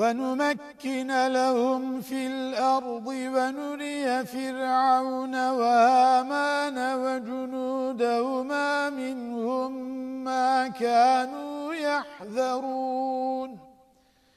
ونمكن لهم في الأرض ونري فرعون وآمان وجنودهما منهم ما كانوا يحذرون.